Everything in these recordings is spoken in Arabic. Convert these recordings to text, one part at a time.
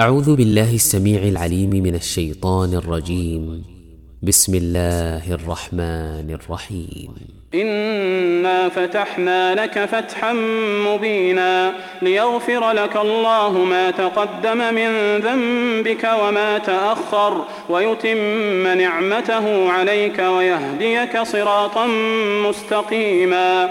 أعوذ بالله السميع العليم من الشيطان الرجيم. بسم الله الرحمن الرحيم. إنا فتحنا لك فتحا مبينا ليغفر لك الله ما تقدم من ذنبك وما تأخر ويتم نعمته عليك ويهديك صراطا مستقيما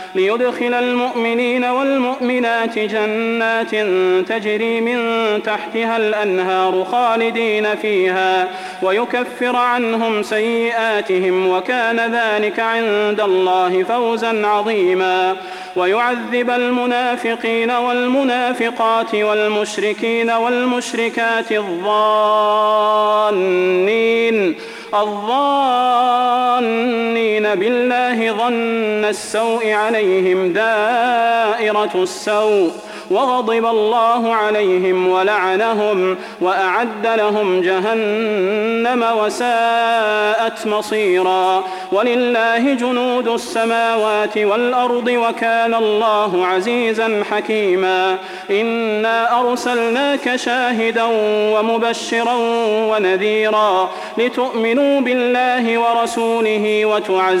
ليدخل المؤمنين والمؤمنات جنات تجري من تحتها الأنهار خالدين فيها ويكفر عنهم سيئاتهم وكان ذلك عند الله فوزا عظيما ويعذب المنافقين والمنافقات والمشركين والمشركات الظانين الظانين بالله ظن السوء عليهم دائرة السوء وغضب الله عليهم ولعنهم وأعد لهم جهنم وساءت مصيرا ولله جنود السماوات والأرض وكان الله عزيزا حكيما إنا أرسلناك شاهدا ومبشرا ونذيرا لتؤمنوا بالله ورسوله وتعزروه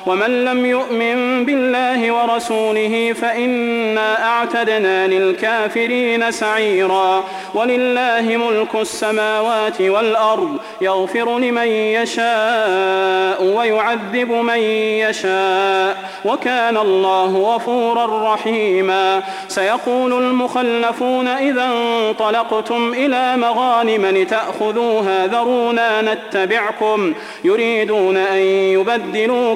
ومن لم يؤمن بالله ورسوله فإنا أعتدنا للكافرين سعيرا. ولله ملك السماوات والأرض يغفر لمن يشاء ويعذب من يشاء. وكان الله غفورا رحيما. سيقول المخلفون إذا انطلقتم إلى مغانم لتأخذوها ذرونا نتبعكم يريدون أن يبدلوا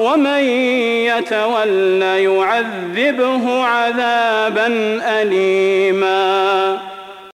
ومن يتول يعذبه عذابا أليما.